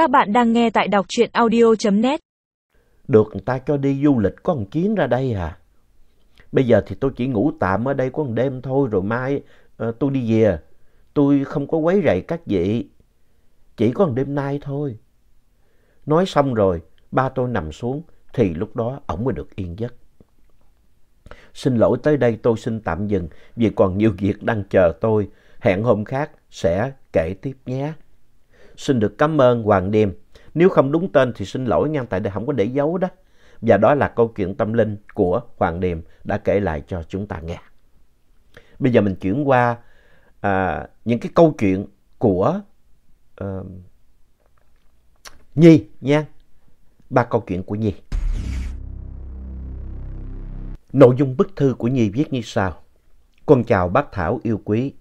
Các bạn đang nghe tại đọc truyện audio.net. Được người ta cho đi du lịch có một chuyến ra đây à. Bây giờ thì tôi chỉ ngủ tạm ở đây có một đêm thôi rồi mai uh, tôi đi về. Tôi không có quấy rầy các vị. Chỉ có một đêm nay thôi. Nói xong rồi, ba tôi nằm xuống thì lúc đó ổng mới được yên giấc. Xin lỗi tới đây tôi xin tạm dừng vì còn nhiều việc đang chờ tôi. Hẹn hôm khác sẽ kể tiếp nhé. Xin được cảm ơn Hoàng Điềm. Nếu không đúng tên thì xin lỗi nha, tại đây không có để dấu đó. Và đó là câu chuyện tâm linh của Hoàng Điềm đã kể lại cho chúng ta nghe. Bây giờ mình chuyển qua à, những cái câu chuyện của uh, Nhi nha. Ba câu chuyện của Nhi. Nội dung bức thư của Nhi viết như sau. Con chào bác Thảo yêu quý.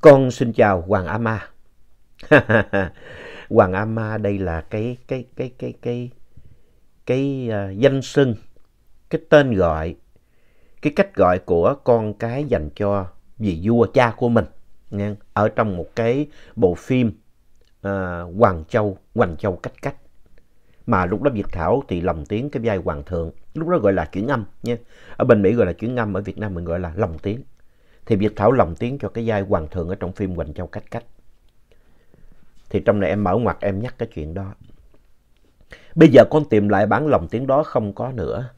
Con xin chào Hoàng A Ma. Hoàng A Ma đây là cái cái cái cái cái cái uh, danh xưng, cái tên gọi, cái cách gọi của con cái dành cho vị vua cha của mình. Nha. Ở trong một cái bộ phim uh, Hoàng Châu, Hoàng Châu cách cách. Mà lúc đó Việt Thảo thì lồng tiếng cái vai hoàng thượng, lúc đó gọi là chuyển âm nha. Ở bên Mỹ gọi là chuyển âm, ở Việt Nam mình gọi là lồng tiếng. Thì Việt Thảo lồng tiếng cho cái vai hoàng thượng ở trong phim Hoàng Châu cách cách. Thì trong này em mở ngoặt em nhắc cái chuyện đó. Bây giờ con tìm lại bản lòng tiếng đó không có nữa.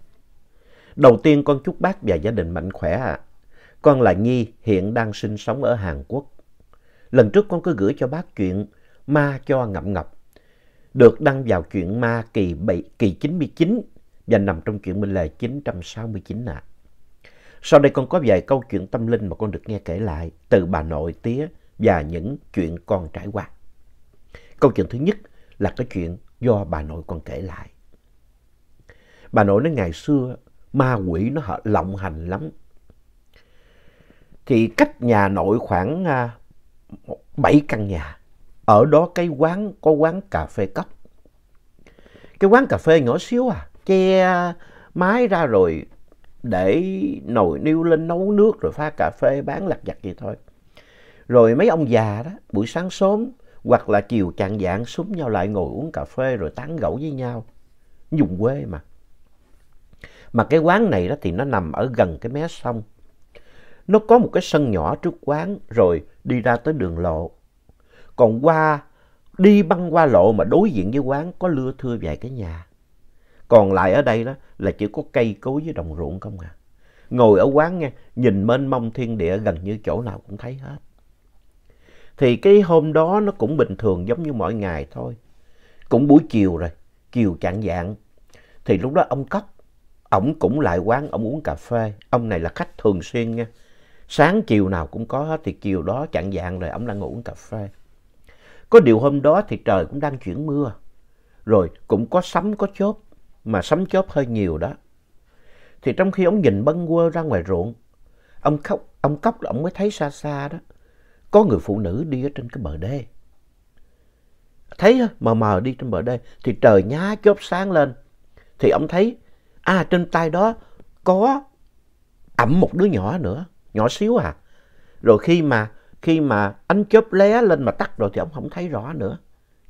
Đầu tiên con chúc bác và gia đình mạnh khỏe ạ. Con là Nhi, hiện đang sinh sống ở Hàn Quốc. Lần trước con cứ gửi cho bác chuyện Ma cho Ngậm ngập Được đăng vào chuyện Ma kỳ, 7, kỳ 99 và nằm trong chuyện Minh Lề 969 ạ. Sau đây con có vài câu chuyện tâm linh mà con được nghe kể lại từ bà nội tía và những chuyện con trải qua. Câu chuyện thứ nhất là cái chuyện do bà nội con kể lại. Bà nội nói ngày xưa ma quỷ nó lộng hành lắm. Thì cách nhà nội khoảng à, uh, 7 căn nhà. Ở đó cái quán có quán cà phê cốc. Cái quán cà phê nhỏ xíu à, che mái ra rồi để nồi niêu lên nấu nước rồi pha cà phê bán lặt vặt vậy thôi. Rồi mấy ông già đó, buổi sáng sớm hoặc là chiều chạng dạng súng nhau lại ngồi uống cà phê rồi tán gẫu với nhau. Dùng quê mà. Mà cái quán này đó thì nó nằm ở gần cái mé sông. Nó có một cái sân nhỏ trước quán rồi đi ra tới đường lộ. Còn qua, đi băng qua lộ mà đối diện với quán có lưa thưa vài cái nhà. Còn lại ở đây đó là chỉ có cây cối với đồng ruộng không à. Ngồi ở quán nghe, nhìn mênh mông thiên địa gần như chỗ nào cũng thấy hết. Thì cái hôm đó nó cũng bình thường giống như mọi ngày thôi. Cũng buổi chiều rồi, chiều chạng dạng. Thì lúc đó ông Cốc, ổng cũng lại quán, ông uống cà phê. Ông này là khách thường xuyên nha. Sáng chiều nào cũng có hết, thì chiều đó chạng dạng rồi ông đang ngồi uống cà phê. Có điều hôm đó thì trời cũng đang chuyển mưa. Rồi cũng có sấm có chớp, mà sấm chớp hơi nhiều đó. Thì trong khi ông nhìn bâng quơ ra ngoài ruộng, ông Cốc, ông Cốc là ông mới thấy xa xa đó có người phụ nữ đi ở trên cái bờ đê. Thấy mờ mờ đi trên bờ đê thì trời nhá chớp sáng lên. Thì ông thấy, à trên tay đó có ẩm một đứa nhỏ nữa, nhỏ xíu à. Rồi khi mà khi mà ánh chớp lé lên mà tắt rồi thì ông không thấy rõ nữa.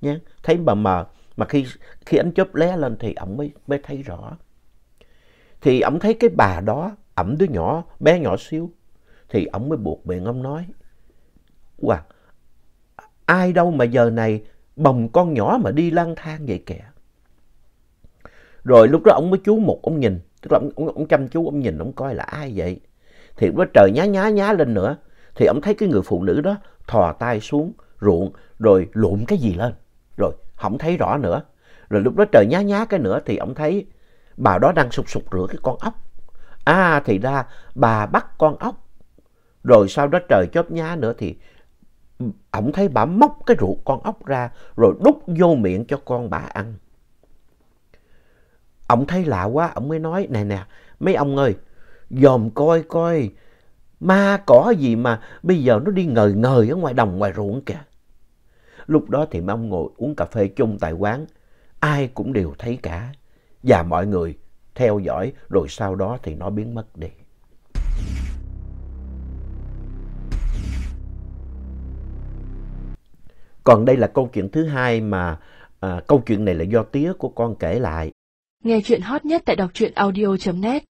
Nha, thấy mờ mờ mà khi khi ánh chớp lé lên thì ông mới mới thấy rõ. Thì ông thấy cái bà đó ẩm đứa nhỏ, bé nhỏ xíu thì ông mới buộc miệng ông nói Wow, ai đâu mà giờ này bồng con nhỏ mà đi lang thang vậy kìa. Rồi lúc đó ông mới chú một ông nhìn, tức là ông, ông, ông chăm chú ông nhìn ông coi là ai vậy. Thì lúc đó trời nhá nhá nhá lên nữa, thì ông thấy cái người phụ nữ đó thò tay xuống ruộng rồi lụm cái gì lên. Rồi không thấy rõ nữa. Rồi lúc đó trời nhá nhá cái nữa thì ông thấy bà đó đang sụp sụp rửa cái con ốc. À thì ra bà bắt con ốc. Rồi sau đó trời chớp nhá nữa thì ổng thấy bà móc cái ruột con ốc ra rồi đút vô miệng cho con bà ăn. Ổng thấy lạ quá, ổng mới nói, nè nè, mấy ông ơi, dòm coi coi, ma cỏ gì mà bây giờ nó đi ngời ngời ở ngoài đồng ngoài ruộng kìa. Lúc đó thì mấy ông ngồi uống cà phê chung tại quán, ai cũng đều thấy cả. Và mọi người theo dõi rồi sau đó thì nó biến mất đi. Còn đây là câu chuyện thứ hai mà à, câu chuyện này là do tía của con kể lại. Nghe chuyện hot nhất tại đọc truyện audio.net